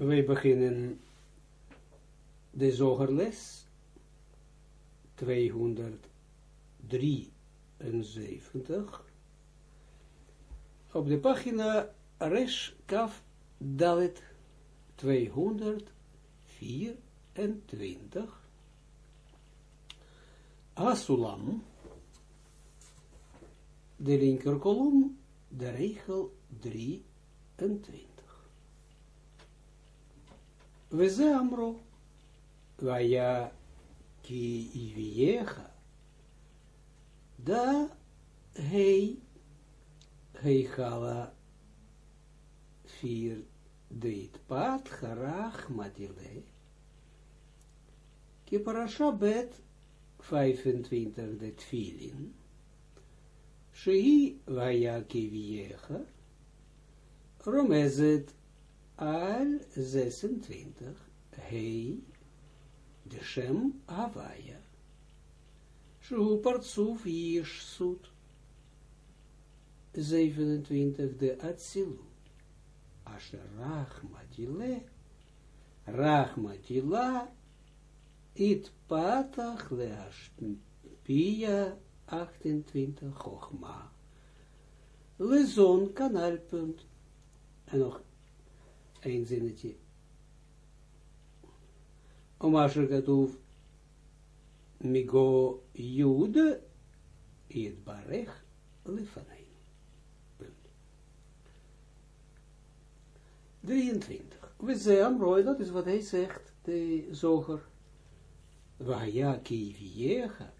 Wij beginnen de zogerles 273 op de pagina Resh Kaf Dalet 224 Asulam de linkerkolom de regel 23 וזה אמרו, והיה כי הבייך, da hij, היכלה vier dit pad harach matile, ki parasha bet 25 de tfilin, שהיא והיה כבייך, רומזת al 26, hij, de Shem Havaya, Shu Partsuf Yishsut, 27, de Atsilut, Asher Rachmatile, Rachmatila, It Patach Leashpia, 28, Chochma, Lezon, kanalpunt, en nog een zinnetje. Om Katoef, Migo Jude, het Barech, Lefanein. Punt. 23. We zijn Roy, dat is wat hij zegt, de zoger. Wahaya Kiviega.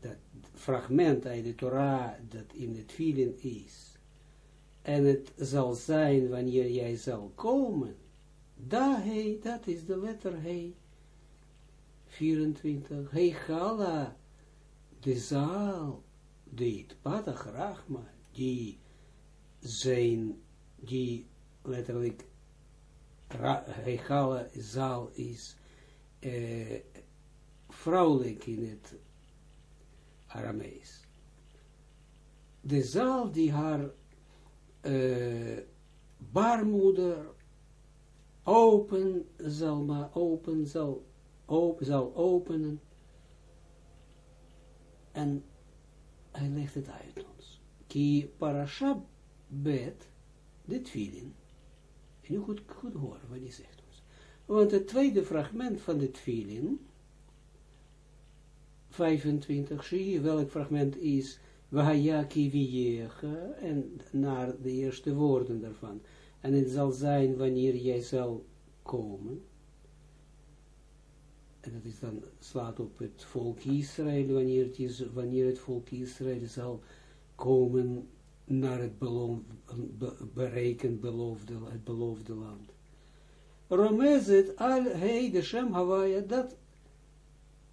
Dat fragment uit de Torah dat in het vielen is en het zal zijn wanneer jij zal komen, da dat is de letter he, 24, he gala, de zaal, die patach rachma, die zijn, die letterlijk, he gala zaal is, eh, vrouwelijk in het Aramees. De zaal die haar uh, baarmoeder open zal maar open zal, open zal openen en hij legt het uit ons. Ki parasha bet de tvilin. En u goed, goed horen wat hij zegt ons. Want het tweede fragment van de tvilin 25, zie je welk fragment is En naar de eerste woorden daarvan. En het zal zijn wanneer jij zal komen. En dat is dan, slaat op het volk Israël, wanneer het, is, wanneer het volk Israël zal komen naar het beloof, berekend beloofde, het beloofde land. Romezet al hei de Shem Hawaii, dat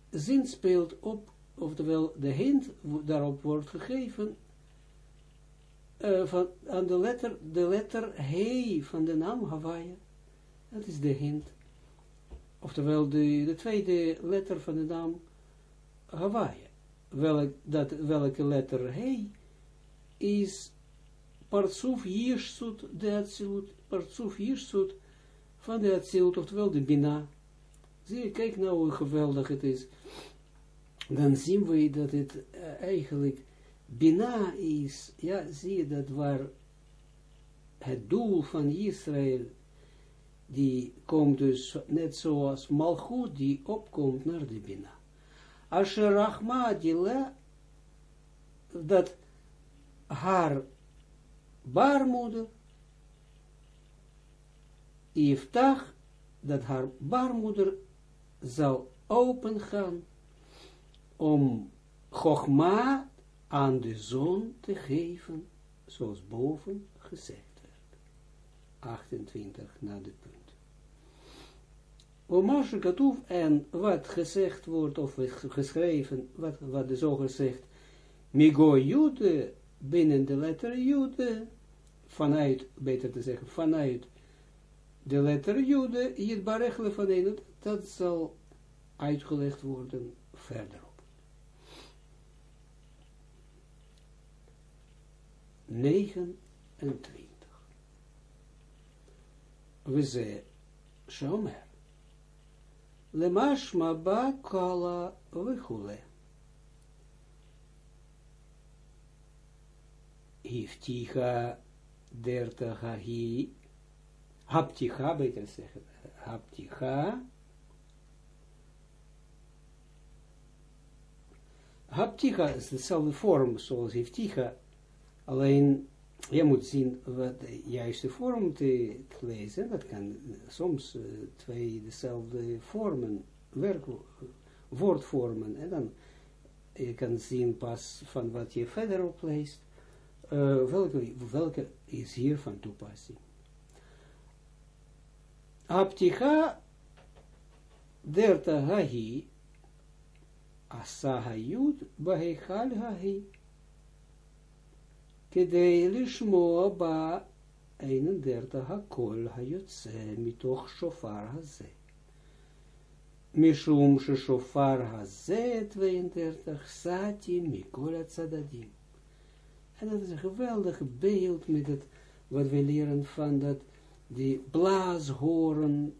zin speelt op oftewel de hint daarop wordt gegeven uh, van, aan de letter, de letter he van de naam Hawaii. Dat is de hint. Oftewel de, de tweede letter van de naam Hawaii. Welk, welke letter he is Jirsut de Atsilut, Jirsut van de Atsilut, oftewel de Bina. Zie je, kijk nou hoe geweldig het is dan zien we dat het uh, eigenlijk Bina is, ja, zie je dat waar het doel van Israël, die komt dus net zoals Malchut, die opkomt naar de Bina. Asher Rachma, die dat haar baarmoeder, Yiftach, dat haar baarmoeder zal open gaan om Chogma aan de zon te geven, zoals boven gezegd werd. 28 na de punt. Omashe Katoef en wat gezegd wordt, of geschreven, wat, wat de zoger zegt, Migo Jude, binnen de letter Jude, vanuit, beter te zeggen, vanuit de letter Jude, hier barechle van dat zal uitgelegd worden verderop. 29. we ze shomer. Lemashma ba kala vechule. Hifticha derta hi, hapticha, beter zeggen, hapticha, hapticha is dezelfde vorm zoals hifticha, alleen je moet zien wat de juiste vorm te lezen, dat kan soms uh, twee dezelfde vormen, werk, woordvormen, en dan je kan zien pas van wat je verder opleest, uh, welke, welke is hier van toepassing. Apticha derta hahi asahayut bahechal hahi kedei lishmoa ba 31 hakol hayotze mitoch shofar haze. Mishum shofar haze 32 sati mikol tzadadim. En dat is een geweldig beeld met het, wat we leren van dat, die blaashoren,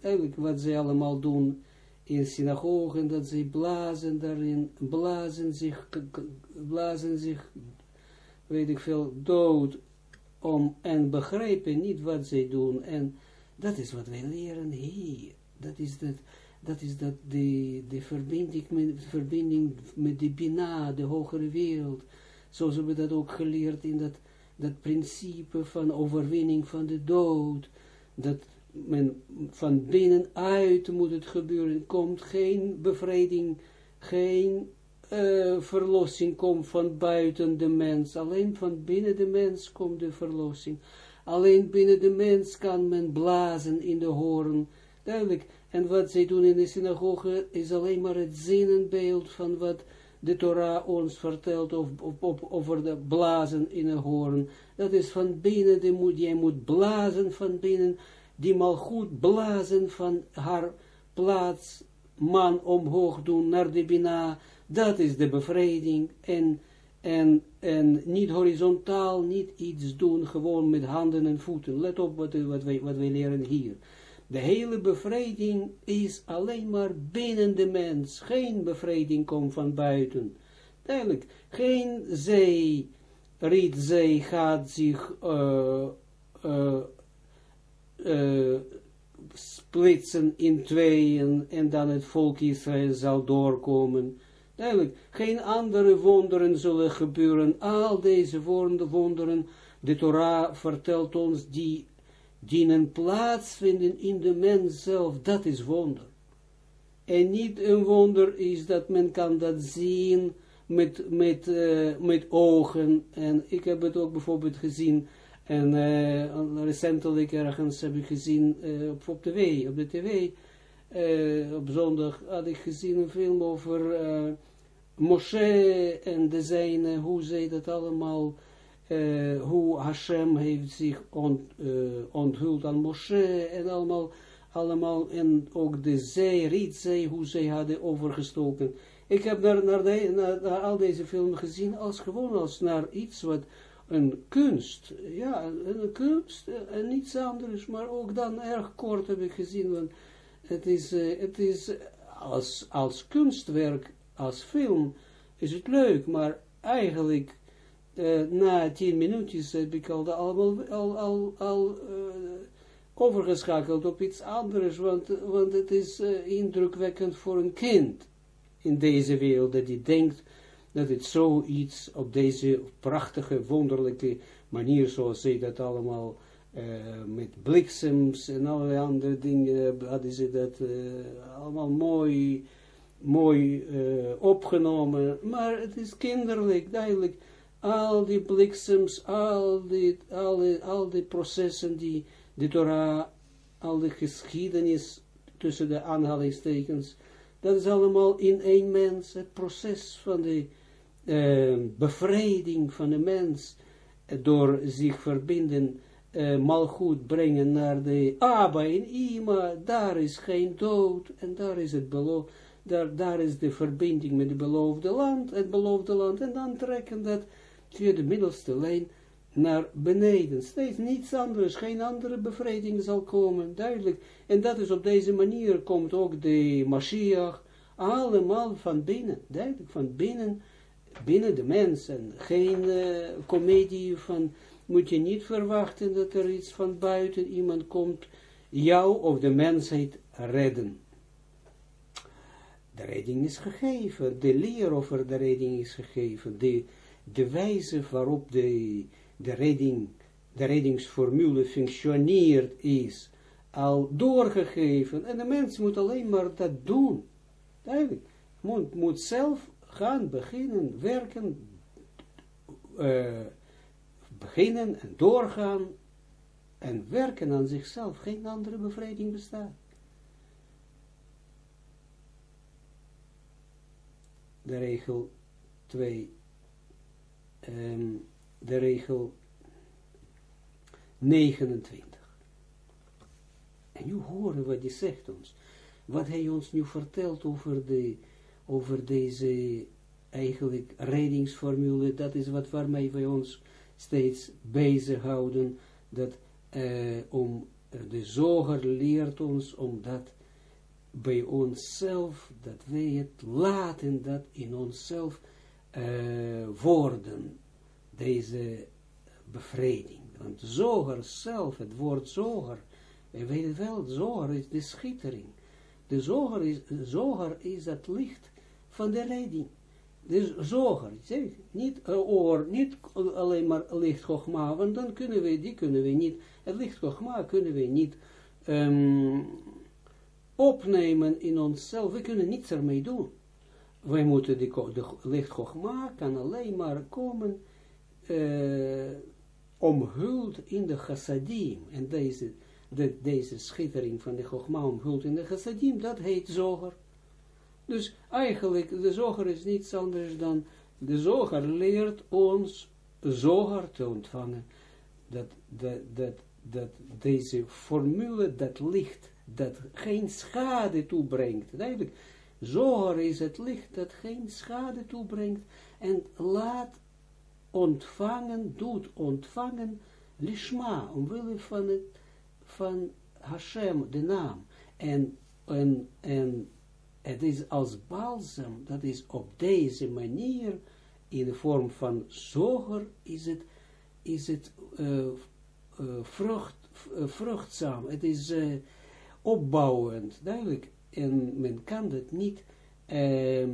eigenlijk wat ze allemaal doen in synagogen, dat ze blazen daarin, blazen zich, blazen zich, weet ik veel, dood, om, en begrijpen niet wat zij doen, en dat is wat wij leren hier, dat is dat, dat is dat de, de verbinding, met, verbinding met de Bina, de hogere wereld, zoals we dat ook geleerd in dat, dat principe van overwinning van de dood, dat men van binnenuit moet het gebeuren, komt geen bevrijding, geen uh, verlossing komt van buiten de mens, alleen van binnen de mens komt de verlossing, alleen binnen de mens kan men blazen in de hoorn, duidelijk, en wat zij doen in de synagoge is alleen maar het zinnenbeeld van wat de Torah ons vertelt over de blazen in een hoorn. Dat is van binnen, die moet, jij moet blazen van binnen, die mal goed blazen van haar plaats, man omhoog doen naar de Bina. Dat is de bevrijding en, en, en niet horizontaal, niet iets doen, gewoon met handen en voeten. Let op wat, wat, wij, wat wij leren hier. De hele bevrijding is alleen maar binnen de mens. Geen bevrijding komt van buiten. Duidelijk, geen zee, rietzee gaat zich uh, uh, uh, splitsen in tweeën en dan het volk Israël zal doorkomen. Duidelijk, geen andere wonderen zullen gebeuren. Al deze wonderen, de Torah vertelt ons, die dienen plaatsvinden in de mens zelf, dat is wonder. En niet een wonder is dat men kan dat zien met, met, uh, met ogen. En ik heb het ook bijvoorbeeld gezien, en uh, recentelijk ergens heb ik gezien uh, op, op tv, op de tv, op zondag had ik gezien een film over Moshe en de zijne, hoe zij dat allemaal hoe Hashem heeft zich ont, onthuld aan Moshe en allemaal, allemaal, en ook de zee, Rietzee, hoe zij hadden overgestoken. Ik heb naar, naar, naar, al deze films gezien als gewoon als naar iets wat een kunst, ja, een kunst en niets anders, maar ook dan erg kort heb ik gezien, want het is, uh, het is als, als kunstwerk, als film, is het leuk, maar eigenlijk na tien minuutjes heb ik al, al, al, al, al overgeschakeld op iets anders, want, want het is indrukwekkend voor een kind in deze wereld, dat hij denkt dat het zoiets op deze prachtige, wonderlijke manier, zoals ze dat allemaal met bliksems en allerlei andere dingen, hadden ze dat allemaal mooi, mooi opgenomen, maar het is kinderlijk, duidelijk, al die bliksems, al die, al die, al die processen die de Torah, al die geschiedenis tussen de aanhalingstekens, dat is allemaal in één mens, het proces van de uh, bevrijding van de mens, door zich verbinden, uh, malgoed brengen naar de Abba en Ima, daar is geen dood, en daar is het beloofd, daar, daar is de verbinding met het beloofde land, het beloofde land, en dan trekken dat via de middelste lijn naar beneden. Steeds niets anders, geen andere bevrijding zal komen, duidelijk. En dat is op deze manier komt ook de Mashiach allemaal van binnen, duidelijk, van binnen, binnen de mens. En geen uh, komedie van, moet je niet verwachten dat er iets van buiten iemand komt, jou of de mensheid redden. De redding is gegeven, de leer over de redding is gegeven, de, de wijze waarop de de redding, de reddingsformule functioneert is, al doorgegeven, en de mens moet alleen maar dat doen. Duidelijk, moet, moet zelf gaan beginnen, werken, uh, beginnen en doorgaan, en werken aan zichzelf. Geen andere bevrijding bestaat. De regel 2. Um, de regel 29. En nu horen wat hij zegt ons. Wat hij ons nu vertelt over, de, over deze eigenlijk reddingsformule, dat is wat waarmee wij ons steeds bezighouden, dat uh, om, de zoger leert ons om dat bij onszelf, dat wij het laten, dat in onszelf uh, worden, deze bevrijding. Want zoger zelf, het woord zoger, we weten wel, zoger is de schittering. De zoger is, zoger is het licht van de leiding. Dus zoger, niet, uh, oor, niet alleen maar licht gogma, want dan kunnen we, die kunnen we niet, het licht gogma kunnen we niet um, opnemen in onszelf, we kunnen niets ermee doen. Wij moeten de, de gogma kan alleen maar komen uh, omhuld in de chassadim, en deze, de, deze schittering van de Chogma omhuld in de chassadim, dat heet zoger. Dus eigenlijk, de zoger is niets anders dan, de zoger leert ons zoger te ontvangen, dat, dat, dat, dat deze formule, dat licht, dat geen schade toebrengt, eigenlijk, zoger is het licht dat geen schade toebrengt, en laat ontvangen, doet ontvangen, lishma, omwille van het, van Hashem, de naam. En, en, en het is als balsem, dat is op deze manier, in de vorm van zoger, is het, is het uh, vrucht, uh, vruchtzaam, het is opbouwend, duidelijk. En men kan het niet ehm,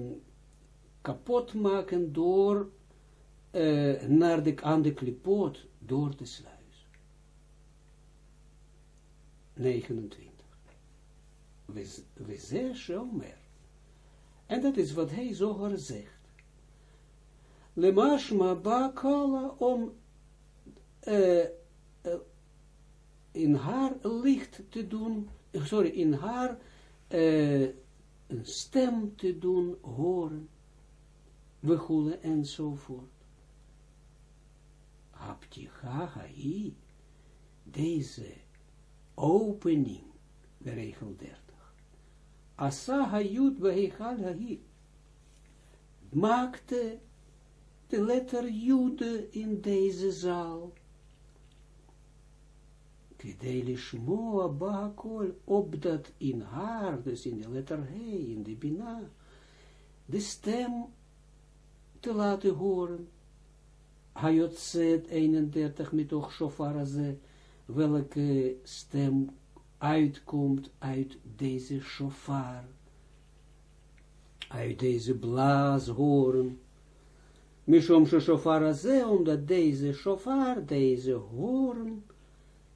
kapot maken door naar de, aan de klipoot door de sluis. 29. We zeggen Omer. En dat is wat hij zoger zegt. Lemashma bakala om uh, uh, in haar licht te doen, sorry, in haar uh, een stem te doen horen, we goelen enzovoort. Hai, deze opening, de regel 30. Asa hayut behechal hai, maakte de letter jude in deze zaal. Kedeli shmoa bakol, opdat in haar, dus in de letter he, in de bina, de stem te laten horen Hayotzet 31 mitoch shofar ze, welke stem uitkomt uit deze shofar, uit deze blaashoren. Mishom shofar ze, omdat deze shofar, deze horen,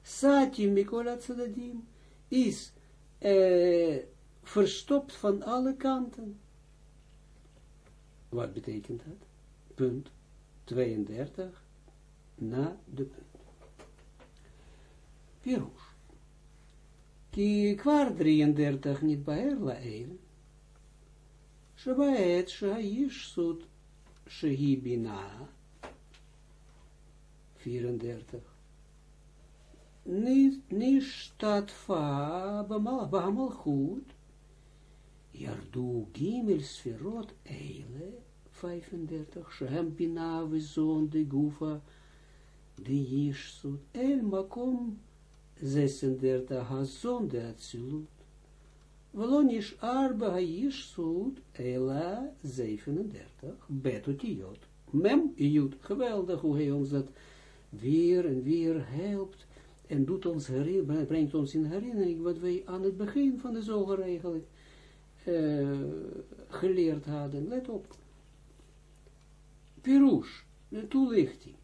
satim mikolat tzadadim, is eh, verstopt van alle kanten. Wat betekent dat? Punt. 32 na de punt. Pirush. Ki kwar 33 niet bij Lael. Shabaet shaish sut shehibina. 34. Nistat fa bamal goed. Yardu gimel sferot eile 35, Shem Bina Vizon de Gufa Jirsut, el makom 36 hazon de Atsilut. Welonisch arba Jirsut, ela 37, betutiot. Mem jut, geweldig hoe hij ons dat weer en weer helpt en doet ons brengt ons in herinnering wat wij aan het begin van de zoger eigenlijk uh, geleerd hadden. Let op. Pirush, de toelichting.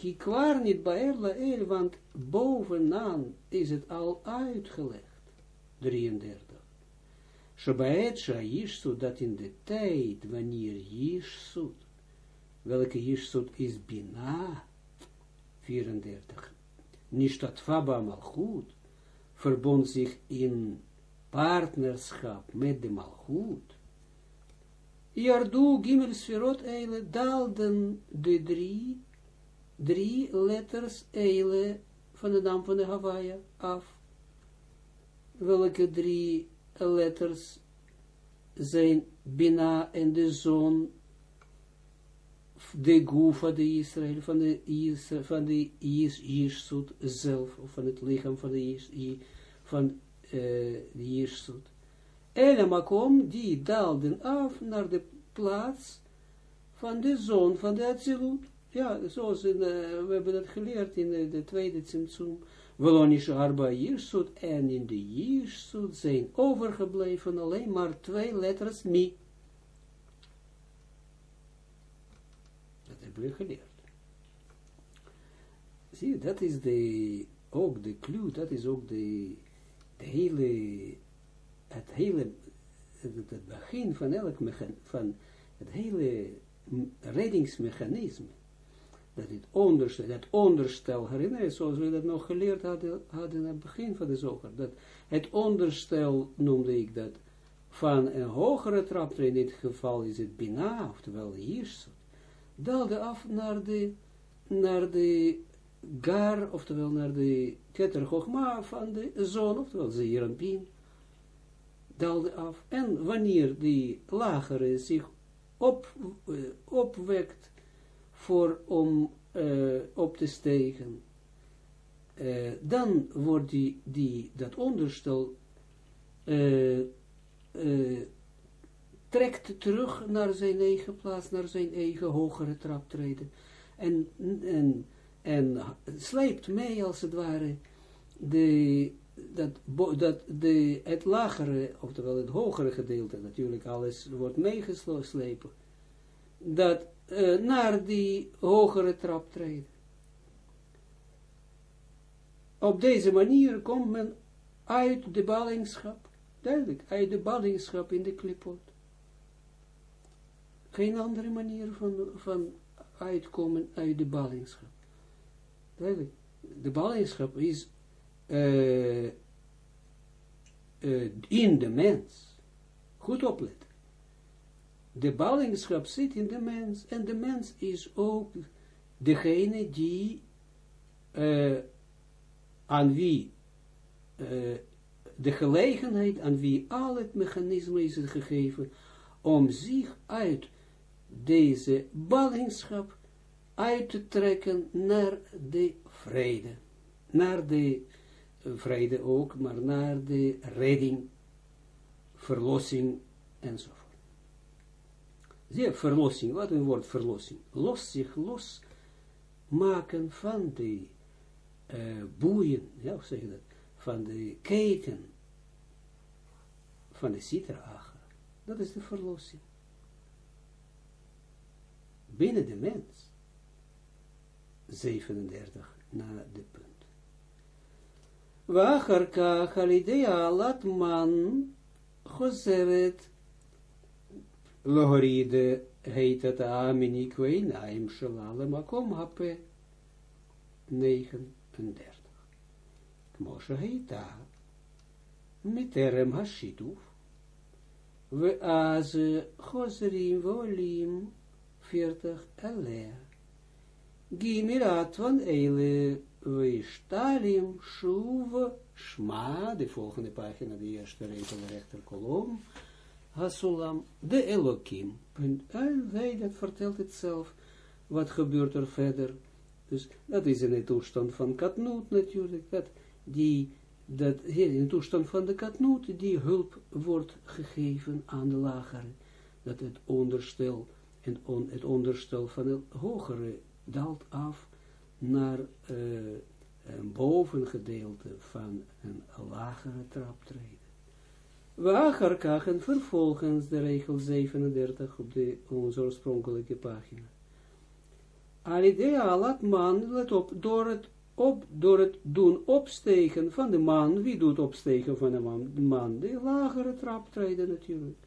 Ki klaar niet bij el, want bovenaan is het al uitgelegd. 33. Shabaet Shayishsut, dat in de tijd, wanneer Yishsut, welke Yishsut is Bina, 34. Nishtatfa Malchut, verbond zich in partnerschap met de Malchut, Jardu Gimel Sferot Eile daalden de drie, drie letters Eile van de naam van de Hawaii af. Welke drie letters zijn Bina en de zon, de Gufa de Israël, van de Israël, van de Jirsut zelf, of van het lichaam van de Jirsut, van uh. Ele makom, die daalden af naar de plaats van de zoon van de Atsilut. Ja, zoals in, uh, we hebben dat geleerd in de, de tweede Tsimtsum. Velonische Arba Jirsut en in de Jirsut zijn overgebleven alleen maar twee letters mi. Dat hebben we geleerd. Zie, dat is de, ook de clue, dat is ook de, de hele het hele, het, begin van elk van het hele reddingsmechanisme, dat het onderstel, dat onderstel, herinner zoals we dat nog geleerd hadden, hadden aan het begin van de zoger, dat het onderstel, noemde ik dat, van een hogere traptree, in dit geval is het Bina, oftewel Jirsut, daalde af naar de, naar de Gar, oftewel naar de Keter van de zon, oftewel Zeeranpien, daalde af. En wanneer die lagere zich op, uh, opwekt voor om uh, op te stegen, uh, dan wordt die, die, dat onderstel trekt terug naar zijn eigen plaats, naar zijn eigen hogere traptreden. En, en, en sleept mee als het ware de, dat, dat de, het lagere, oftewel het hogere gedeelte, natuurlijk alles wordt meegeslepen, dat uh, naar die hogere trap treden. Op deze manier komt men uit de ballingschap, duidelijk, uit de ballingschap in de klipot. Geen andere manier van, van uitkomen uit de ballingschap. Duidelijk, de ballingschap is uh, uh, in de mens. Goed opletten. De ballingschap zit in de mens. En de mens is ook degene die uh, aan wie de gelegenheid, aan wie al het mechanisme is gegeven, om zich uit deze ballingschap uit te trekken naar de vrede, naar de vrede ook, maar naar de redding, verlossing enzovoort. Zie verlossing, wat een woord verlossing. Los zich los maken van de uh, boeien, ja, hoe zeg je dat? Van de keten van de citra Dat is de verlossing. Binnen de mens. 37 na de punt. Wacharkach halidea, latman gozeret העלת מן חוזרת להוריד heet het Aminik Weinaim Shalale Makom Hape 39. כמו שהייתה מטרם השיתוף, ואז חוזרים ועולים 40 אליה. גימרת van אלה Vishtalim Shuv Shma, de volgende pagina, de eerste regel, de rechter kolom, Hasulam, de Elohim. Hij dat vertelt het zelf, wat gebeurt er verder? Dus dat is in de toestand van katnoot natuurlijk, dat die, dat in de toestand van de katnoot, die hulp wordt gegeven aan de lagere, dat het onderstel, en on, het onderstel van het hogere daalt af naar uh, een bovengedeelte van een lagere traptreden. Wagerkach en vervolgens de regel 37 op de onze oorspronkelijke pagina. Alidea alat man, let op, door het, op, door het doen opstegen van de man, wie doet opstegen van de man? De man, de lagere traptreden natuurlijk.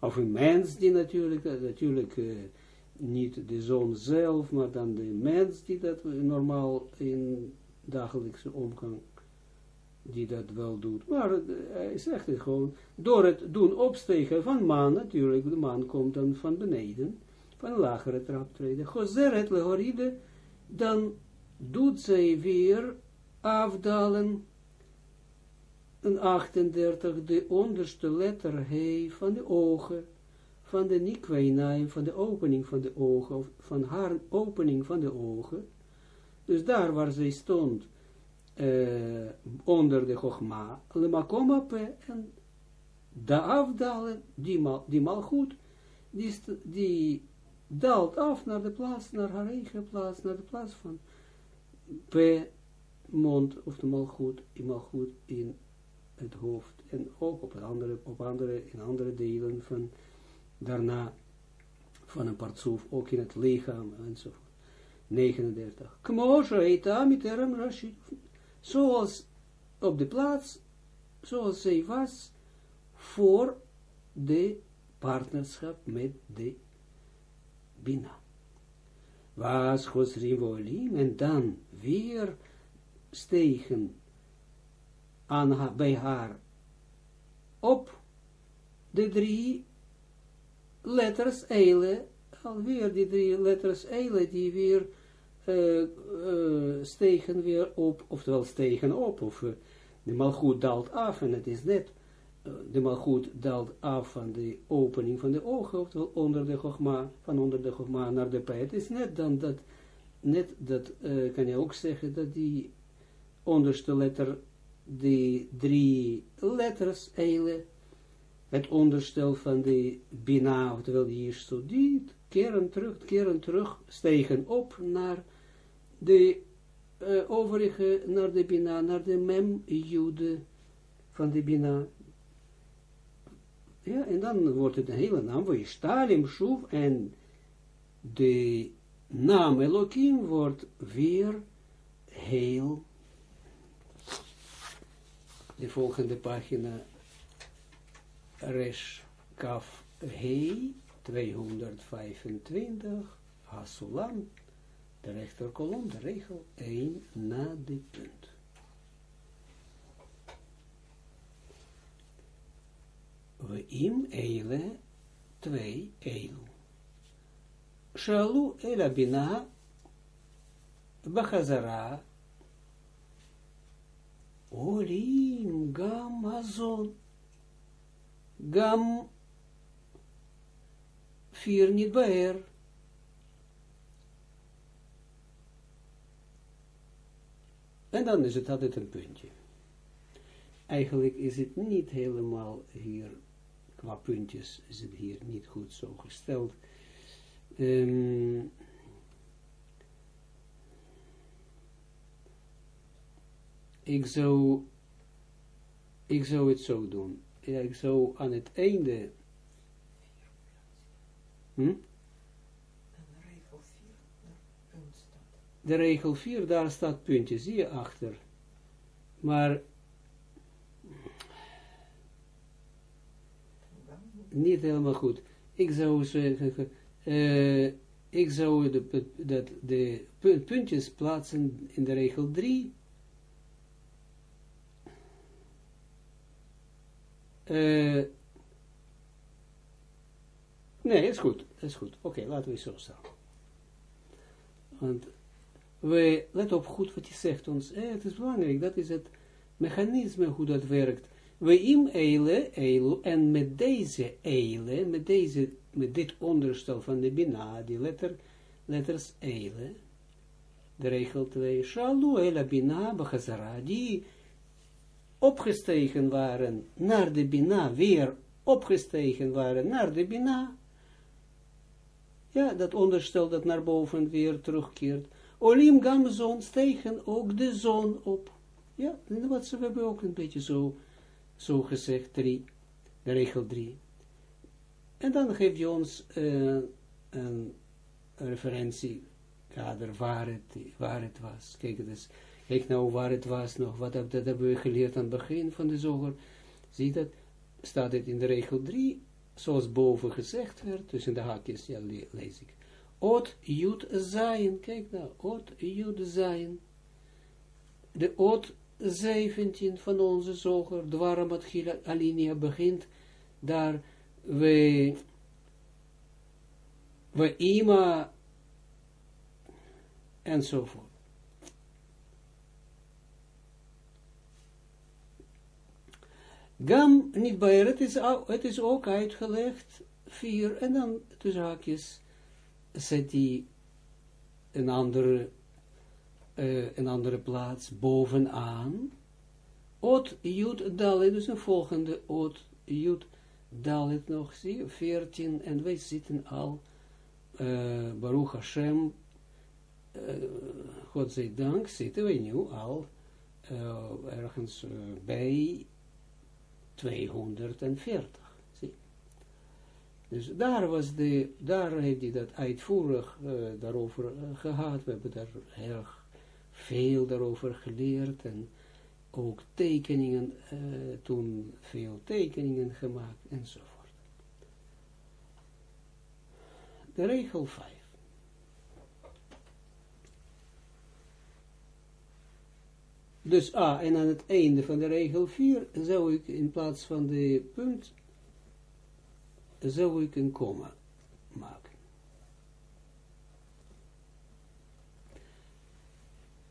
Of een mens die natuurlijk, natuurlijk uh, niet de zon zelf, maar dan de mens die dat normaal in dagelijkse omgang, die dat wel doet. Maar uh, hij zegt het gewoon, door het doen opstegen van man, natuurlijk, de man komt dan van beneden, van een lagere traptreden. Gozeret lehoride, dan doet zij weer afdalen, een 38, de onderste letter he van de ogen, van de nikweinaim, van de opening van de ogen, of van haar opening van de ogen. Dus daar waar zij stond, uh, onder de Chogma, lemakomape, en de afdalen, die die mal goed, die, die daalt af naar de plaats, naar haar eigen plaats, naar de plaats van P, mond, of de malgoed, malgoed in het hoofd, en ook op andere, op andere, in andere delen van, daarna, van een partsoef, ook in het lichaam, enzovoort. 39. Kmosha eita miterem rashid. Zoals op de plaats, zoals zij was, voor de partnerschap met de Bina. Was Chosrivolim en dan weer stegen aan bij haar op de drie letters Eile, alweer die drie letters Eile, die weer uh, stegen weer op, oftewel stegen op, of uh, de malgoed daalt af, en het is net de malgoed daalt af van de opening van de ogen, oftewel onder de gogma, van onder de gogma naar de pij. Het is net dan dat, net dat, kan je ook zeggen, dat die onderste letter, die drie letters, eile, het onderstel van de bina, oftewel hier zo, die keren terug, keren terug, stegen op naar de uh, overige, naar de bina, naar de mem, jude, van de bina, ja, en dan wordt het een hele naam, voor je. Stalim, Shuv, en de naam Elohim wordt weer heel. De volgende pagina, Resh Kaf Hei, 225, Hasulam, de rechterkolom, de regel 1 na de punt. we im eile, twee eilu. Shalu ela bina, bachazara, olim gam azon, gam vier niet En dan is het altijd een puntje. Eigenlijk is het niet helemaal hier qua puntjes is het hier niet goed zo gesteld. Um, ik zou, ik zou het zo doen. Ja, ik zou aan het einde, hm? De regel 4, daar staat puntje, zie je achter. Maar niet helemaal goed. Ik zou zeggen, uh, ik zou de, dat de puntjes plaatsen in de regel 3. Uh, eh, nee, is goed, is goed. Oké, laten we zo staan. Want we, let op goed wat je zegt ons. Eh, het is belangrijk, dat is het mechanisme hoe dat werkt. We im eile, eilu, en met deze eile, met, deze, met dit onderstel van de bina, die letter, letters Eile, de regel 2, Shalu Ela Bina Bachazara, die opgestegen waren naar de Bina, weer opgestegen waren naar de Bina, ja, dat onderstel dat naar boven weer terugkeert, Olim gam zon stegen ook de zon op. Ja, wat ze hebben ook een beetje zo, zo gezegd, drie, de regel 3. En dan geeft hij ons uh, een referentiekader waar het, waar het was. Kijk, dus, kijk nou waar het was nog, wat dat, dat hebben we geleerd aan het begin van de zoger. Zie dat, staat het in de regel 3, zoals boven gezegd werd, in de haakjes, ja, le lees ik. Ot Jud Zayin, kijk nou, Ot Jud Zayin. De Ot 17 van onze zoger, Dwaramat Alinea begint, daar we, we ima, enzovoort. Gam, niet bij het is ook uitgelegd, vier, en dan tussen haakjes, zet hij een andere, uh, een andere plaats bovenaan, Ot Jud Dalet, dus een volgende Ot Jud Dalet nog, zie 14, en wij zitten al, uh, Baruch Hashem, uh, God dank, zitten wij nu al ergens bij 240. Dus daar was de, daar heeft hij dat uitvoerig uh, daarover uh, gehad. We hebben daar heel veel daarover geleerd en ook tekeningen, uh, toen veel tekeningen gemaakt enzovoort. De regel 5. Dus, ah, en aan het einde van de regel 4 zou ik in plaats van de punt zou ik een komma maken.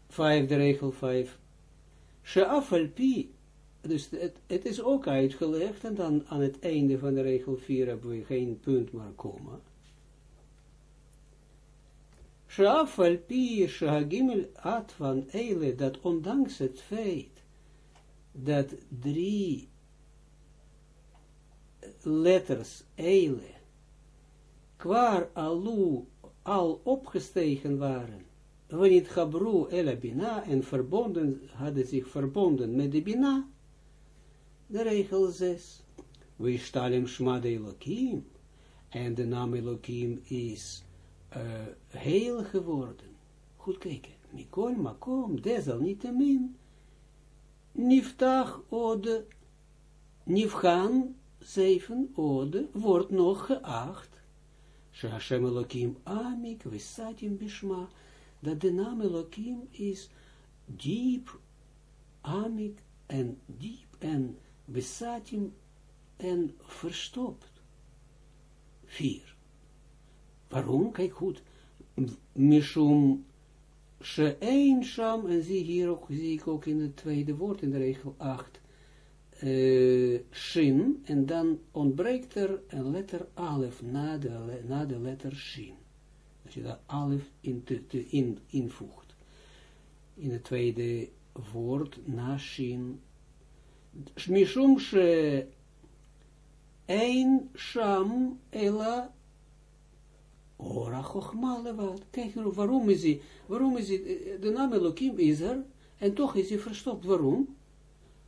Vijfde regel, vijf. She'afalpi, dus het, is ook uitgelegd, en dan aan het einde van de regel 4 hebben we geen punt, maar komma. She'afalpi, she'hagimel at van eile, dat ondanks het feit dat drie letters eile, kwaar alu al opgestegen waren, wanneer Gabru ele bina en verbonden, hadden zich verbonden met de bina, de regel 6, we stalem shmade Elohim, en de naam Elohim is uh, heel geworden. Goed kijken, Mikol makom, desalniettemin, niftach ode, nifgan, zeven ode wordt nog geacht, Shashem Elohim Amik Vesatim Bishma, dat de naam Elohim is diep, Amik en diep en Vesatim en verstopt. Vier. Waarom? Kijk goed. Mishum She'ein Sham, en zie hier ook, zie ik ook in het tweede woord, in de regel 8 uh, shin, en dan ontbreekt er een letter alef na de, na de letter shin. Als je dat alef in, te, in, invoegt. In het tweede woord, na shin. She ein sham ela ora chochma nou, waarom is hij, waarom is hij, de naam Elohim is er, en toch is hij verstopt. Waarom?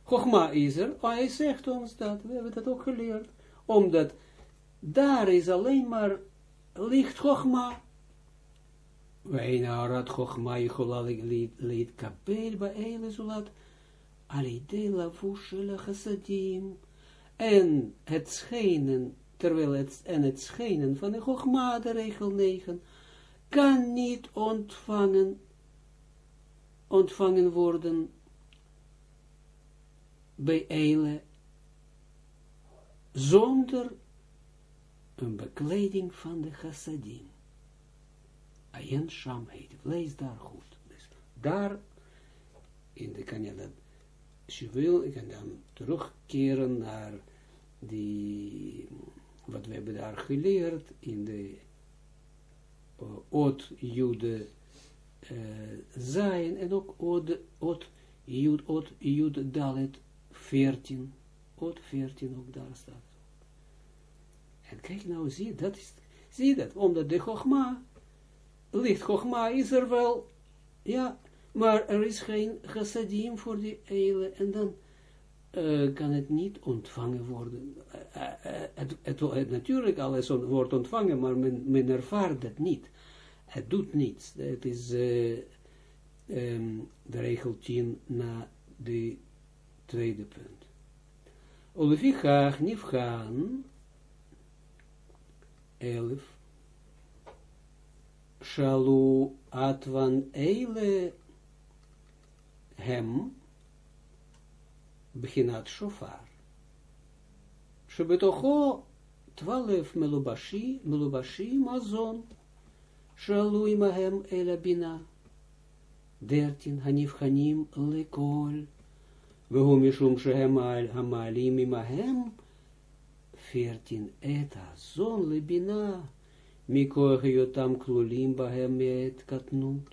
Chogma is er, oh, hij zegt ons dat, we hebben dat ook geleerd, omdat daar is alleen maar licht Chogma. Wij narat Chogma, Jechola leed kapel bij Eile zolat, alidei lavushele chassadim, en het schijnen, terwijl het, en het schijnen van de Chogma, de regel 9, kan niet ontvangen, ontvangen worden bij zonder een bekleding van de chassadim. Ayen Sham heet het. Lees daar goed. Dus daar, in de, kan je als je wil, ik kan dan terugkeren naar die, wat we hebben daar geleerd in de Ot, Jude, uh, en ook Ot, Ot, Jud, Ot, Jud, Dalet, 14. Ot 14 ook daar staat. En kijk nou, zie dat is, zie dat, omdat de Chogma, licht Chogma is er wel, ja, maar er is geen chassadim voor die eile, en dan uh, kan het niet ontvangen worden. Uh, uh, het, het, het, natuurlijk alles wordt ontvangen, maar men, men ervaart het niet. Het doet niets. Het is um, de regel 10 na de tweede punt. Olefichach nifchan, elf, shalu atvan eile hem, beginat shofar. Shebetocho twalef melubashi, melubashi mazon, shalu imahem ela bina. Dertien hanif lekol. Wehu mishum shehemal hamalim imahem. Veertien et hazon lebina. Mikoach yotam klulim bahem et katnut.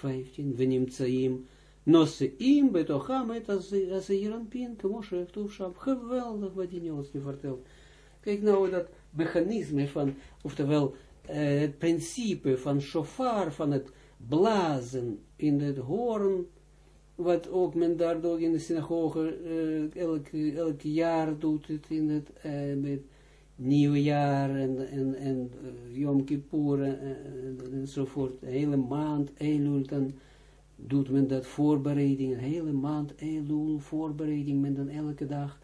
Vijftien. Venimtsaim. Nosse im betocham et azeiran pin. Kemoshe heeft Sham. Geweldig wat die ons nu vertelt. Kijk nou dat mechanisme van, oftewel uh, het principe van shofar, van het blazen in het horen wat ook men daardoor in de synagoge uh, elk, elk jaar doet het in het uh, met nieuwjaar en, en, en uh, Yom Kippur en, enzovoort, een hele maand Elul, dan doet men dat voorbereiding, een hele maand Elul, voorbereiding, men dan elke dag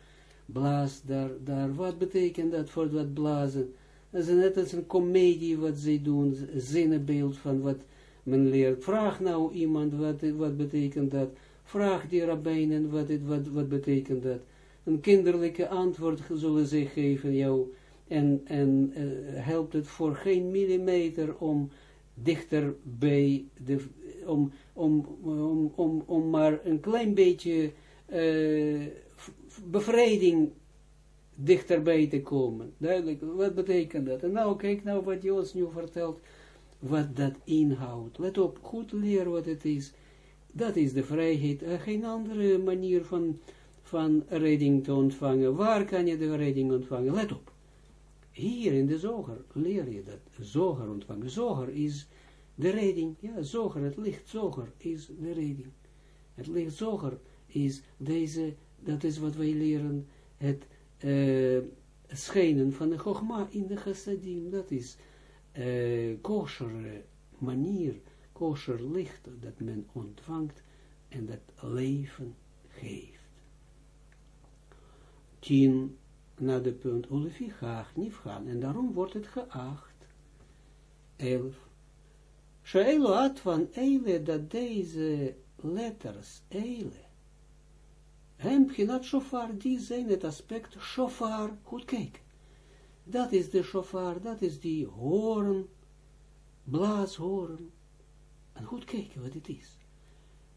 blaast daar, daar, wat betekent dat voor wat blazen? Dat is net als een komedie wat zij doen, zinnenbeeld van wat men leert. Vraag nou iemand wat, wat betekent dat, Vraag die rabbijnen wat, wat, wat betekent dat. Een kinderlijke antwoord zullen ze geven jou. En, en uh, helpt het voor geen millimeter om dichter bij de, om, om, om, om, om maar een klein beetje uh, bevrijding dichterbij te komen. Duidelijk, wat betekent dat? En nou, kijk nou wat Joost nu vertelt, wat dat inhoudt. Let op, goed leren wat het is. Dat is de vrijheid. Uh, geen andere manier van, van redding te ontvangen. Waar kan je de redding ontvangen? Let op. Hier in de zoger leer je dat. Zoger ontvangen. Zoger is de redding. Ja, zoger, het licht zoger is de redding. Het licht zoger is deze, dat is wat wij leren, het uh, schijnen van de Chogma in de chassadim. Dat is uh, kosher manier kosher licht dat men ontvangt en dat leven geeft. Tien na de punt Olefichach gaan en daarom wordt het geacht. Elf. Sheelo at van Eile dat deze letters Eile hem ginat shofar, die zijn het aspect shofar, goed kijk. Dat is de shofar, dat is die horen, blaashoren, en goed kijken wat het is.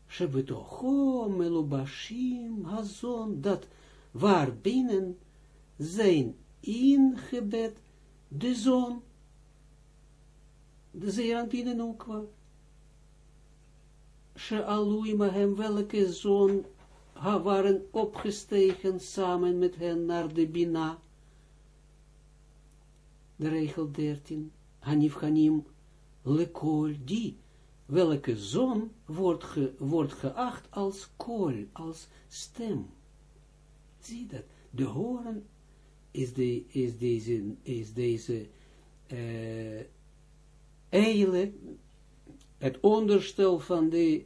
Shebetocho melubashim hazon, dat waar binnen zijn ingebed de zon, de zeeranpinen ook wel. Shealui hem welke zon waren opgestegen samen met hen naar de Bina. De regel 13. Hanif Hanim lekol die welke zon wordt, wordt geacht als kool, als stem. Zie dat, de horen is, de, is deze, is deze uh, eile, het onderstel van, de,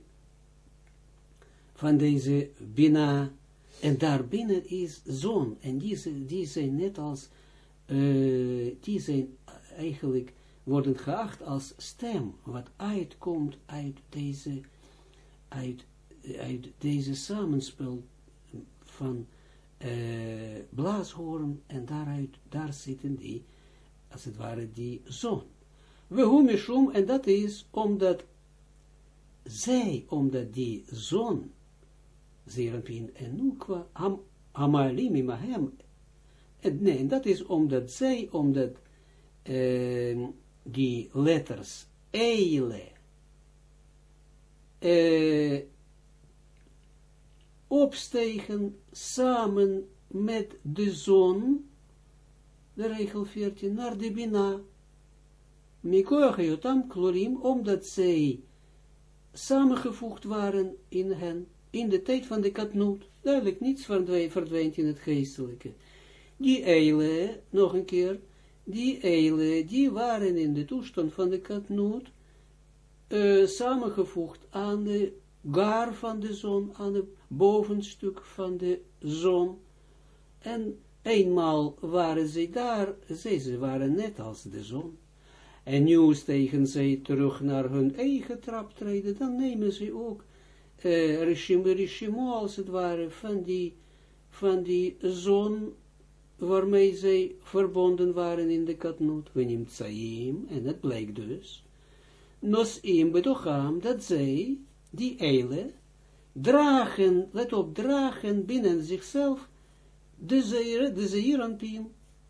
van deze bina, en daarbinnen is zon, en die, die zijn net als, uh, die zijn eigenlijk worden geacht als stem, wat uitkomt uit deze, uit, uit deze samenspel van uh, blaashoorn en daaruit, daar zitten die, als het ware, die zon. We humishum, en dat is omdat zij, omdat die zon, Zerapin en Nukwa, am, Amalim imahem, nee, dat is omdat zij, omdat uh, die letters eile uh, opstegen samen met de zon, de regel 14, naar de Bina, Mikoachayotam klorim, omdat zij samengevoegd waren in hen, in de tijd van de katnoot. Duidelijk, niets verdwijnt in het geestelijke. Die eile, nog een keer, die eile, die waren in de toestand van de katnoot, uh, samengevoegd aan de gar van de zon, aan het bovenstuk van de zon. En eenmaal waren ze daar, ze, waren net als de zon. En nu stegen zij terug naar hun eigen traptreden, dan nemen ze ook uh, regime, regime als het ware van die, van die zon waarmee zij verbonden waren in de katnoot. We nemen Tsaim, en het blijkt dus, nos im bedocham, dat zij, die eile, dragen, let op, dragen binnen zichzelf de zeer, de.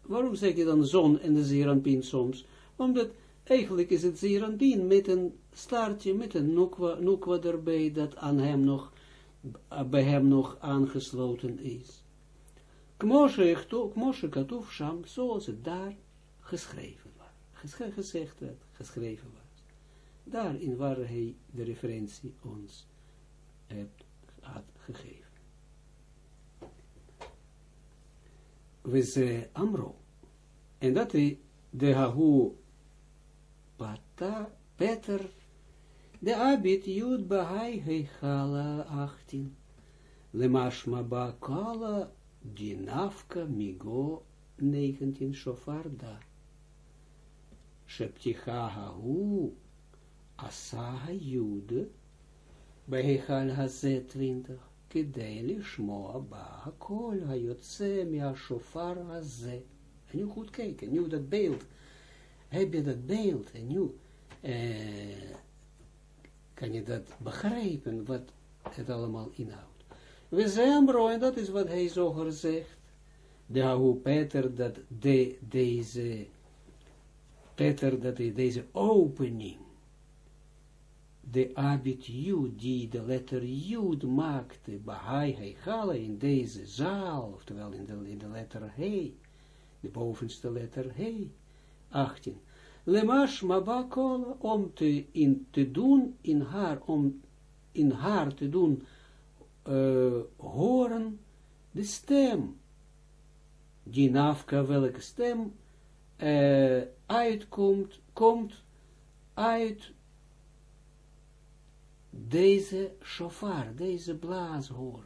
Waarom zeg je dan zon en de zeeranpien soms? Omdat eigenlijk is het zeeranpien met een staartje, met een nukwa, nukwa erbij, dat aan hem nog, bij hem nog aangesloten is. Kmoshe katuf sham, zoals het daar geschreven was, gezegd werd, geschreven was daarin waar hij de referentie ons hebt, had gegeven. We ze Amro. En dat is de Hahu Pata, Peter, de Abit Jud Bahai Heichala 18. Lemashma Ba Kala Dinafka Migo 19 Shofarda. Shepticha Hahu Asaha Jude, bij Hechal Haze 20, Kedeli Shmoa Ba Hakol Hayotse Mia Shofar Haze. En nu goed kijken, nu dat beeld, heb je dat beeld, en nu kan je dat begrijpen, wat het allemaal inhoudt. We zijn en dat is wat hij zo zegt, de Hahu Peter, dat de, deze, Peter, dat deze opening, de abit Jud, die de letter Jud maakte, Bahai Heichala, in deze zaal, oftewel in de, in de letter He, de bovenste letter He, 18. Lemash Mabakola, om te, in, te doen in haar, om in haar te doen uh, horen de stem, die nafka welke stem uh, uitkomt, komt uit deze shofar, deze blaashoorn.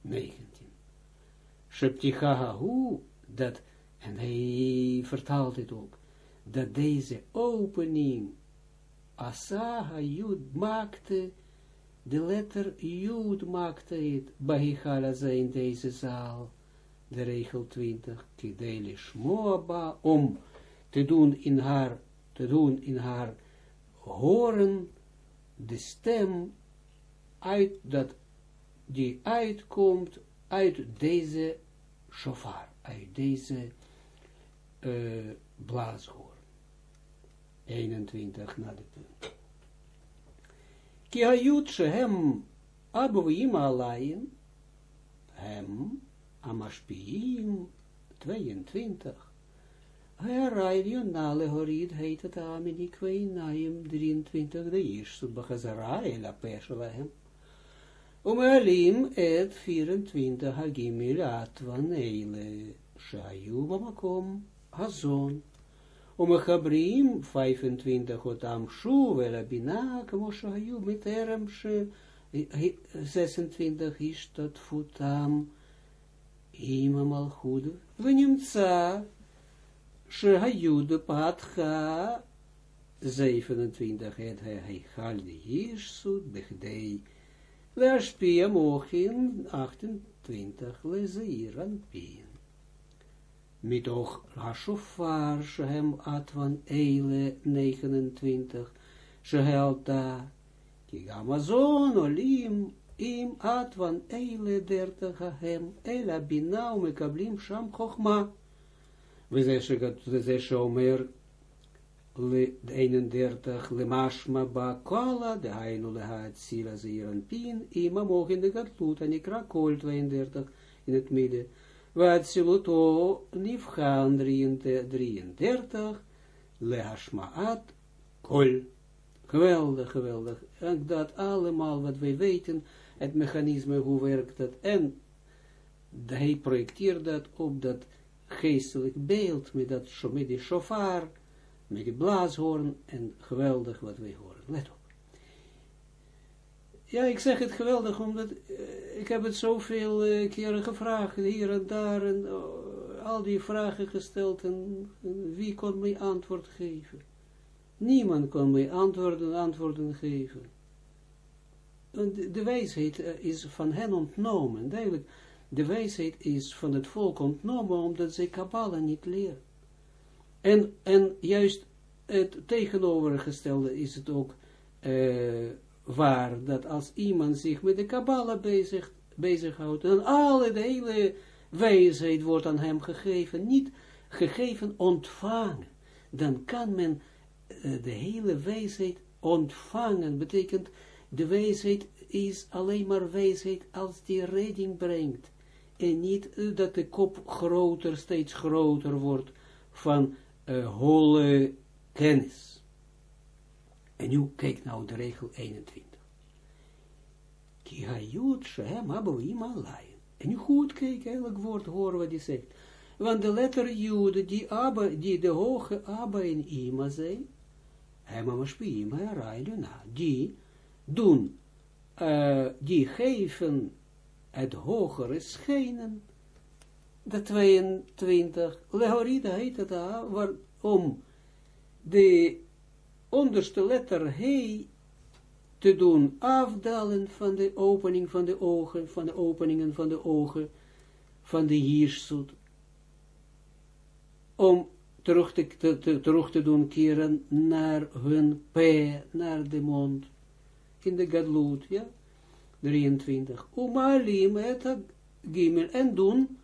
19. Sheptichahu, dat, en hij vertaalt het ook, dat deze opening Asaha Jud maakte, de letter Jud maakte het, Bahichala in deze zaal, de regel 20, Kideli Shmoaba, om te doen in haar, te doen in haar horen, de stem uit dat die uitkomt uit deze shofar, uit deze uh, blaashoor. 21 na de punt. Ki hayut shehem abuim alayin, hem amashpiim 22. Regionale horid heet het Amini Kweinaim 23 de eerste Bachazara Ela Peshalahem. Om Alim et 24 Hagimil Atvan Eile Shayu Bamakom Hazon. Om Chabrim 25 Otam Shuv Ela Bina Kamo Shayu Miterem 26 Ishtat Futam Ima Malchud Venimtsa Shehayud Patcha 27 het hij galde Jirsut Bechdei Leashpia Mochin 28 Lezeiran mit och Hashofar, Shehem Atvan Eile 29, Shehelta, כי גם הזון עולים עם עטוון אלה דרתך ההם, אלה בינה ומקבלים שם חוכמה. וזה שגד, שאומר ל-31 למשמע בקולה, דהיינו להציל הזעיר אנפין, עם המוח אין הגדלות, הנקרא כל 32 אין את מידה. Wat siluto nifgaan 33, le hashmaat kol. Geweldig, geweldig. En dat allemaal wat wij weten, het mechanisme, hoe werkt dat, en hij projecteert dat op dat geestelijk beeld, met dat met die shofar, met die blaashoorn, en geweldig wat wij horen. Let op. Ja, ik zeg het geweldig, omdat uh, ik heb het zoveel uh, keren gevraagd, hier en daar, en uh, al die vragen gesteld, en, wie kon mij antwoord geven? Niemand kon mij antwoorden, antwoorden geven. En de, de wijsheid is van hen ontnomen, duidelijk de wijsheid is van het volk ontnomen, omdat zij Kabbalah niet leren. En, en juist het tegenovergestelde is het ook waar, dat als iemand zich met de Kabbalah bezig, bezighoudt, dan alle, de hele wijsheid wordt aan hem gegeven, niet gegeven, ontvangen. Dan kan men uh, de hele wijsheid ontvangen, betekent, de wijsheid is alleen maar wijsheid als die redding brengt en niet dat de kop groter, steeds groter wordt van uh, holle kennis. En nu kijk nou de regel 21. Ki hayut shem aboim alayin. En nu goed kijken, elk woord horen wat hij zegt. Want de letter Jude, die, Abba, die de hoge Abba en Ima zijn, Hema mashpiim ha die doen, uh, die geven het hogere schijnen, de 22, Lehorida heet het daar, waarom de onderste letter He te doen afdalen van de opening van de ogen, van de openingen van de ogen, van de Jirsut, om terug te, te, terug te doen keren naar hun P, naar de mond, in de Gadlut, ja, 23. Umalim et gimel en doen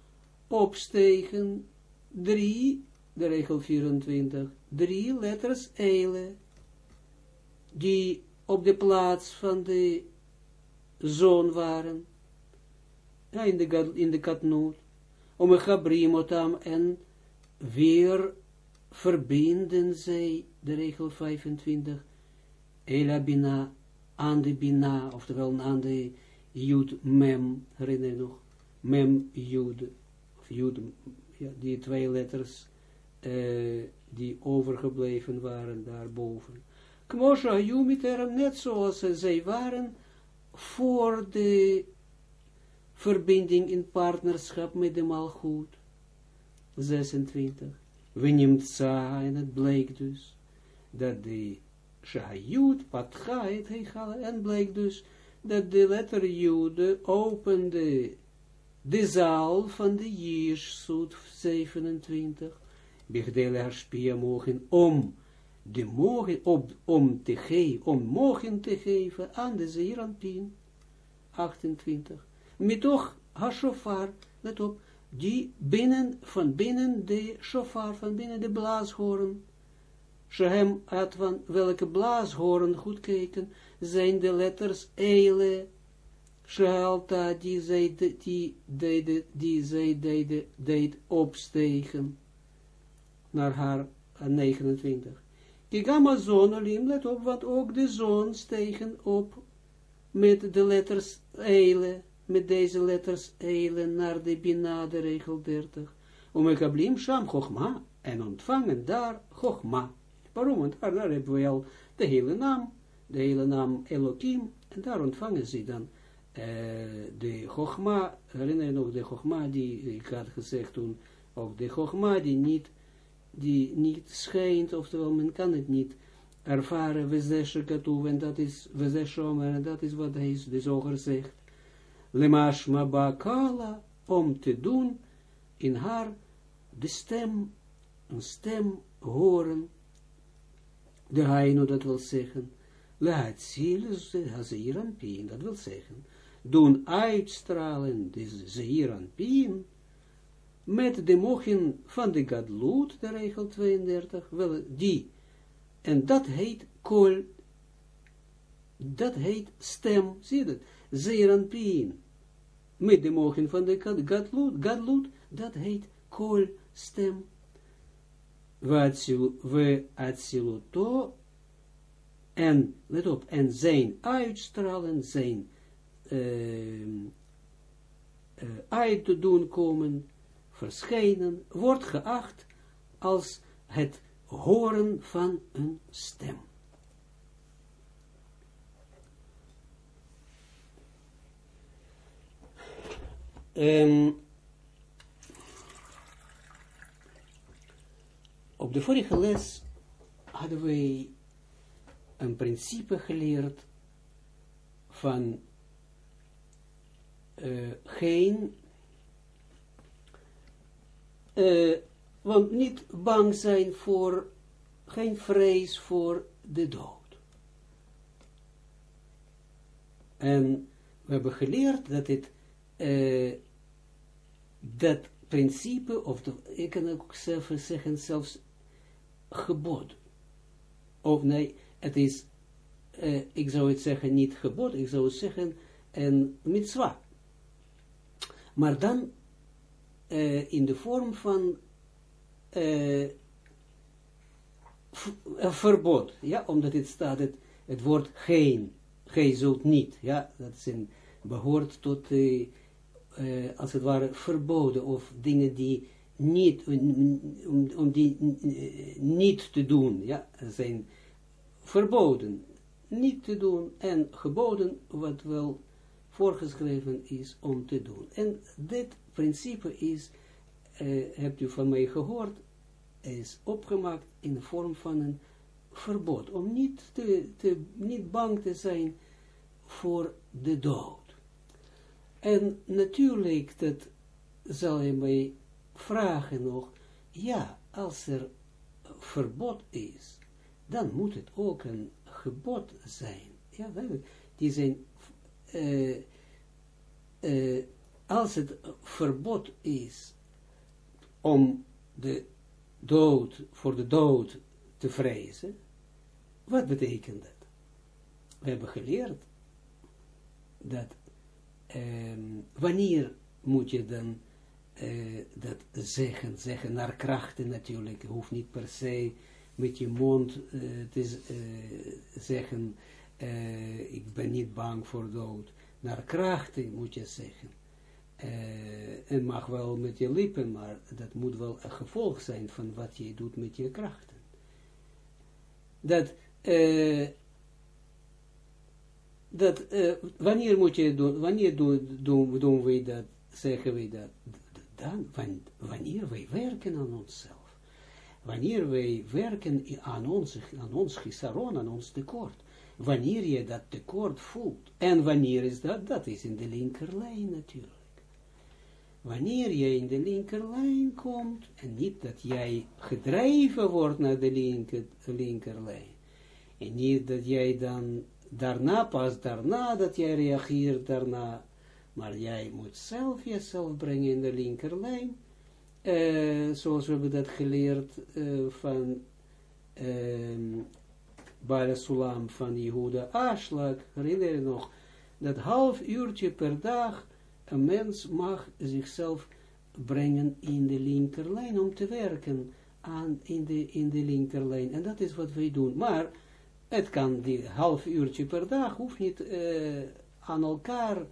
opstegen 3, de regel 24, drie letters eile, die op de plaats van de zoon waren, ja, in de, in de katnoot, om een en weer verbinden zij, de regel 25, Elabina aan de Bina, oftewel aan de Jud Mem, herinner je nog, Mem Jud, of Jud, die twee letters, uh, die overgebleven waren daarboven. Kmosha Jumiterum, net zoals zij waren, voor de verbinding in partnerschap met de Malchut. 26. We neemt en het bleek dus, dat de Shahayud, Patcha, het en bleek dus dat de letter Jude opende de zaal van de Jirsut 27, Bigdele Harspia mogen om de mogen, op, om te geven, om mogen te geven aan de Zeeranpien 28. Mitoch Hashofar, let op, die binnen, van binnen de shofar, van binnen de blaashoorn, Shehem uit van welke blaashoorn goed kijken, zijn de letters Eile, Shealta, die zij, die, die zij deed, deed opstegen, naar haar 29. Kigama zonolim, let op, want ook de zon stegen op, met de letters Eile, met deze letters Eile, naar de Bina, de regel 30. Om ik ablim sham Chogma, en ontvangen daar Chogma. Waarom? Want daar, daar hebben we al de hele naam, de hele naam Elohim, en daar ontvangen ze dan uh, de Chogma, herinner je nog de Chogma die ik had gezegd toen, ook de Chogma die niet, die niet schijnt, oftewel men kan het niet ervaren, we en dat is, we zeshe en dat is wat hij de zoger zegt. Lemashma bakala, om te doen in haar de stem, een stem horen, de Haino, dat wil zeggen, laat ziel Haziran Pien, dat wil zeggen, doen uitstralen de Zeeran Pien, met de mochen van de Gadlut, de regel 32, wel, die En dat heet kool, dat heet stem, zie je dat? Zeeranpien. Met de mogen van de gadlut, gadlut, dat heet kool, stem. We atsiluto, en, let op, en zijn uitstralen, zijn uh, uh, uit te doen komen, verschijnen, wordt geacht als het horen van een stem. Um, op de vorige les hadden wij een principe geleerd van uh, geen, uh, want niet bang zijn voor, geen vrees voor de dood. En we hebben geleerd dat het, uh, dat principe, of de, ik kan ook zelf zeggen, zelfs gebod, of nee, het is, ik zou het zeggen, niet gebod, ik zou het zeggen, een mitzwa. Maar dan uh, in de vorm van uh, verbod, ja, omdat het staat, het, het woord geen, gij zult niet, ja, dat is behoort tot, uh, als het ware, verboden, of dingen die niet, om, om die niet te doen, ja, zijn verboden, niet te doen, en geboden, wat wel voorgeschreven is om te doen. En dit principe is, uh, hebt u van mij gehoord, is opgemaakt in de vorm van een verbod, om niet, te, te, niet bang te zijn voor de dood. En natuurlijk, dat zal je mij vragen nog, ja, als er verbod is, dan moet het ook een gebod zijn. Ja, die zijn uh, uh, als het verbod is om de dood, voor de dood te vrezen, wat betekent dat? We hebben geleerd dat um, wanneer moet je dan uh, dat zeggen, zeggen naar krachten natuurlijk, hoeft niet per se met je mond te zeggen, uh, ik ben niet bang voor dood. Naar krachten moet je zeggen. Uh, en mag wel met je lippen, maar dat moet wel een gevolg zijn van wat je doet met je krachten. Dat, uh, dat wanneer moet je doen, wanneer doen, doen, doen we dat, zeggen we dat, dan, wanneer wij werken aan onszelf. Wanneer wij werken aan ons, aan ons aan ons tekort wanneer je dat tekort voelt. En wanneer is dat? Dat is in de linkerlijn natuurlijk. Wanneer je in de linkerlijn komt, en niet dat jij gedreven wordt naar de linker, linkerlijn, en niet dat jij dan daarna, pas daarna, dat jij reageert daarna, maar jij moet zelf jezelf brengen in de linkerlijn, uh, zoals we hebben dat geleerd uh, van uh, Bala Sulam van Jehuda Aschlag, herinner je nog, dat half uurtje per dag een mens mag zichzelf brengen in de linkerlijn om te werken aan in de, in de linkerlijn. En dat is wat wij doen. Maar het kan die half uurtje per dag, hoeft niet uh, aan elkaar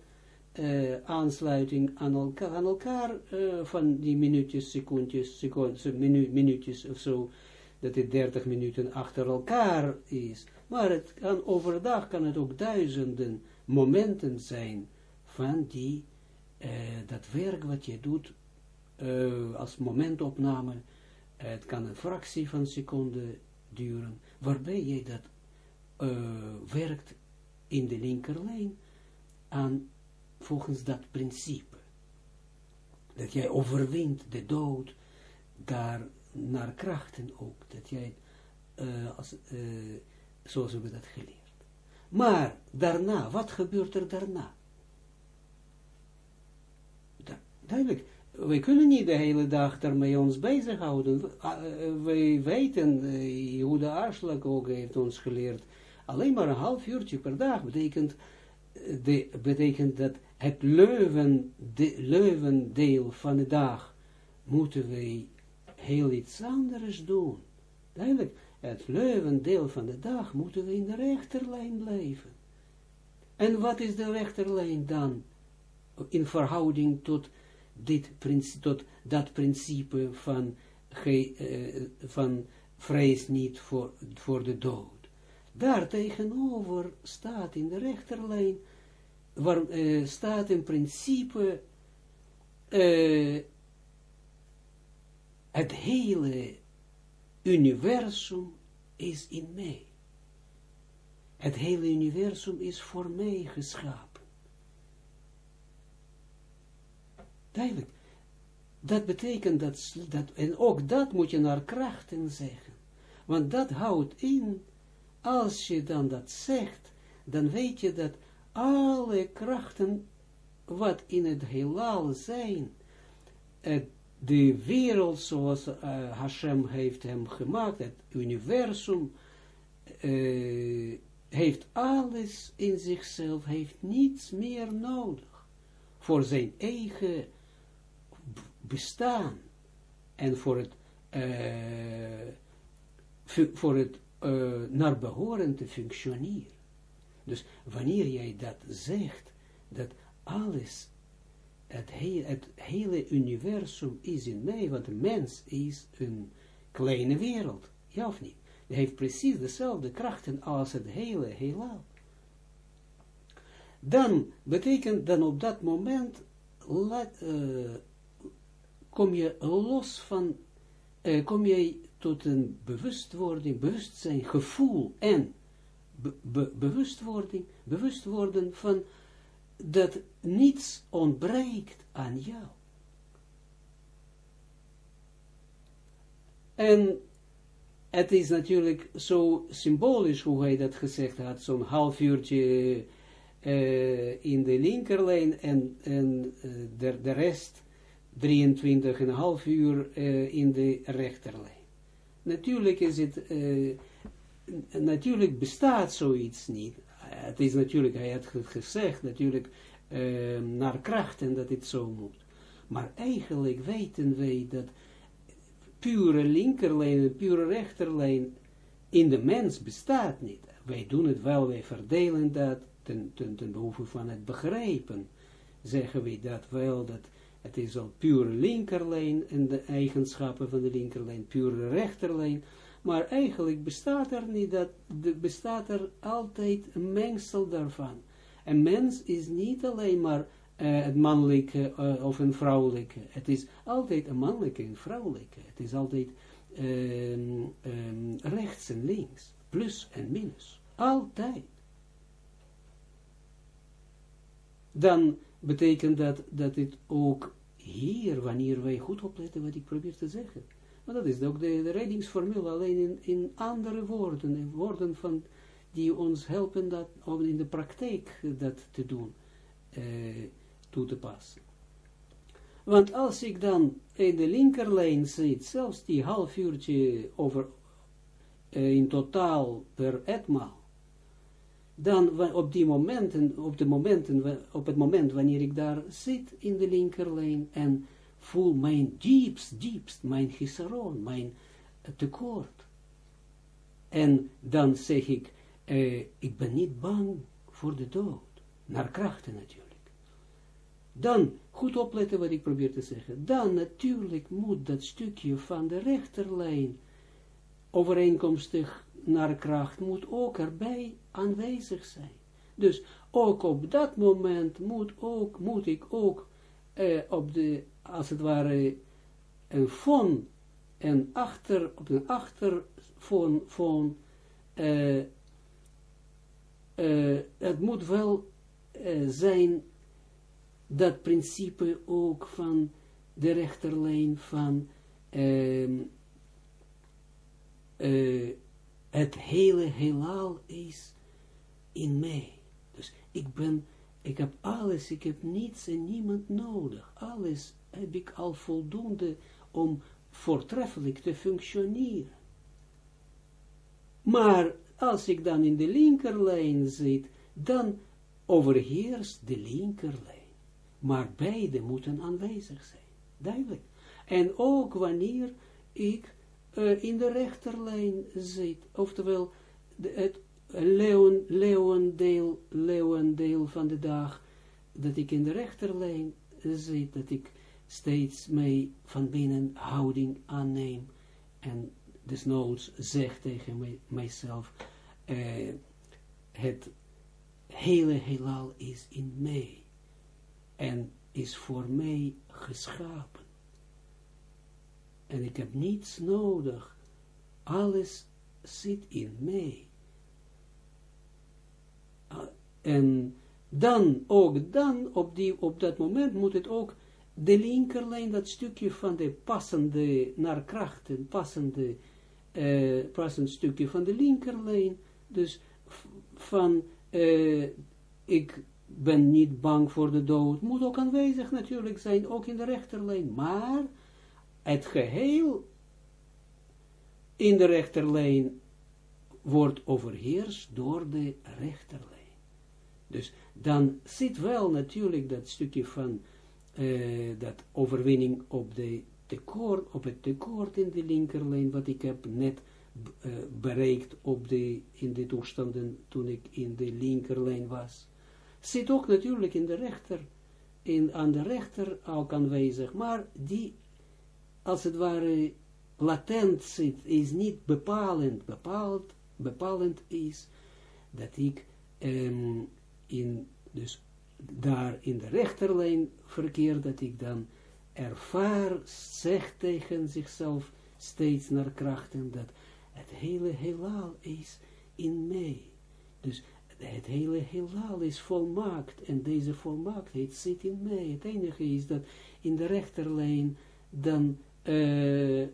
uh, aansluiting aan elkaar, aan elkaar uh, van die minuutjes, secondjes, secondes, minu, minuutjes of zo dat het 30 minuten achter elkaar is. Maar het kan, overdag kan het ook duizenden momenten zijn van die, uh, dat werk wat je doet uh, als momentopname. het kan een fractie van seconde duren, waarbij je dat werkt in de linkerlijn aan volgens dat principe. Dat jij overwint de dood daar naar krachten ook, dat jij, als, zoals we dat geleerd. Maar daarna, wat gebeurt er daarna? Da duidelijk, we kunnen niet de hele dag daarmee ons bezighouden. Wij weten, hoe de aarslag ook heeft ons geleerd, alleen maar een half uurtje per dag betekent, de, betekent dat het leuven, de, leuvendeel van de dag moeten wij heel iets anders doen. Duidelijk, het leuvendeel van de dag moeten we in de rechterlijn blijven. En wat is de rechterlijn dan? In verhouding tot, dit, tot dat principe van, ge, uh, van vrees niet voor, voor de dood. Daar tegenover staat in de rechterlijn, waar, uh, staat in principe uh, het hele universum is in mij. Het hele universum is voor mij geschapen. Duidelijk. Dat betekent dat, dat, en ook dat moet je naar krachten zeggen. Want dat houdt in, als je dan dat zegt, dan weet je dat alle krachten wat in het heelal zijn, de wereld zoals uh, Hashem heeft hem gemaakt, het universum, uh, heeft alles in zichzelf, heeft niets meer nodig voor zijn eigen bestaan en voor het, uh, voor het naar behoren te functioneren. Dus wanneer jij dat zegt, dat alles het, het hele universum is in mij, want de mens is een kleine wereld, ja of niet? Hij heeft precies dezelfde krachten als het hele heelal. Dan betekent dan op dat moment, uh, kom je los van, uh, kom je tot een bewustwording, bewustzijn, gevoel en be, be, bewustwording, bewust worden van dat niets ontbreekt aan jou. En het is natuurlijk zo symbolisch hoe hij dat gezegd had, zo'n half uurtje uh, in de linkerlijn en, en uh, de, de rest 23,5 uur uh, in de rechterlijn. Natuurlijk is het, natuurlijk bestaat zoiets niet het is natuurlijk, hij had gezegd, natuurlijk uh, naar krachten dat het zo moet. Maar eigenlijk weten wij dat pure linkerlijn, pure rechterlijn in de mens bestaat niet. Wij doen het wel, wij verdelen dat ten, ten, ten behoeve van het begrijpen. Zeggen wij dat wel, dat het is al pure linkerlijn en de eigenschappen van de linkerlijn, pure rechterlijn. Maar eigenlijk bestaat er niet dat, bestaat er altijd een mengsel daarvan. Een mens is niet alleen maar uh, het mannelijke uh, of een vrouwelijke. Het is altijd een mannelijke en vrouwelijke. Het is altijd um, um, rechts en links. Plus en minus. Altijd. Dan betekent dat dat het ook hier, wanneer wij goed opletten wat ik probeer te zeggen maar dat is ook de, de alleen in, in andere woorden, woorden van, die ons helpen dat, om in de praktijk dat te doen, eh, toe te passen. Want als ik dan in de linkerlijn zit, zelfs die half uurtje over, uh, in totaal per etmaal, dan op die momenten, op de momenten, op het moment wanneer ik daar zit in de linkerlijn en voel mijn diepst, diepst, mijn gisaron, mijn tekort. En dan zeg ik, eh, ik ben niet bang voor de dood. Naar krachten natuurlijk. Dan, goed opletten wat ik probeer te zeggen. Dan natuurlijk moet dat stukje van de rechterlijn overeenkomstig naar kracht moet ook erbij aanwezig zijn. Dus ook op dat moment moet, ook, moet ik ook eh, op de als het ware een fon en achter, op een achterfon, fon, uh, uh, het moet wel uh, zijn dat principe ook van de rechterlijn van ehm, het hele heelal is in mij. Dus ik ben ik heb alles, ik heb niets en niemand nodig. Alles heb ik al voldoende om voortreffelijk te functioneren. Maar als ik dan in de linkerlijn zit, dan overheerst de linkerlijn. Maar beide moeten aanwezig zijn. Duidelijk. En ook wanneer ik uh, in de rechterlijn zit, oftewel de, het leeuwen, leeuwendeel, leeuwendeel van de dag, dat ik in de rechterlijn zit, dat ik steeds mee van binnen houding aanneem en desnoods zeg tegen mij, mijzelf, uh, het hele heelal is in mij en is voor mij geschapen. En ik heb niets nodig. Alles zit in mij. Ah, en dan, ook dan, op, die, op dat moment moet het ook de linkerlijn, dat stukje van de passende, naar krachten, passende, uh, passend stukje van de linkerlijn, dus van, uh, ik ben niet bang voor de dood, moet ook aanwezig natuurlijk zijn, ook in de rechterlijn, maar het geheel in de rechterlijn wordt overheerst door de rechterlijn. Dus dan zit wel natuurlijk dat stukje van uh, dat overwinning op, de tekort, op het tekort in de linkerlijn, wat ik heb net uh, bereikt op de, in de toestanden toen ik in de linkerlijn was. Zit ook natuurlijk in de rechter, in, aan de rechter ook aanwezig, maar die als het ware latent zit, is niet bepalend, bepaald, bepalend is, dat ik um, in, dus daar in de rechterlijn verkeer, dat ik dan ervaar, zeg tegen zichzelf steeds naar krachten, dat het hele heelal is in mij. Dus het hele heelal is volmaakt, en deze volmaaktheid zit in mij. Het enige is dat in de rechterlijn dan uh,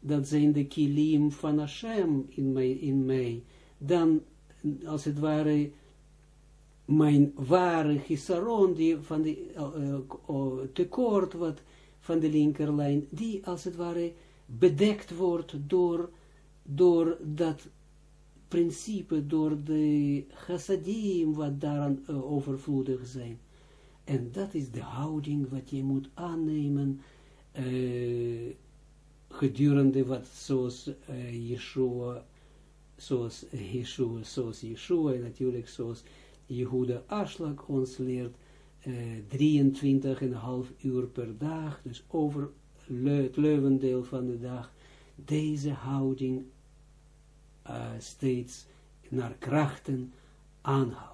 dat zijn de kilim van Hashem in mij, in mij, dan, als het ware, mijn ware gisaron, die van de tekort wat van de linkerlijn, die als het ware bedekt wordt door, door dat principe, door de chassadim, wat daaraan overvloedig zijn. En dat is de houding wat je moet aannemen, gedurende wat zoals uh, Yeshua, zoals Yeshua, zoals Yeshua, en natuurlijk zoals Jehuda Aslak ons leert, uh, 23,5 uur per dag, dus over het leuvendeel van de dag, deze houding uh, steeds naar krachten aanhouden.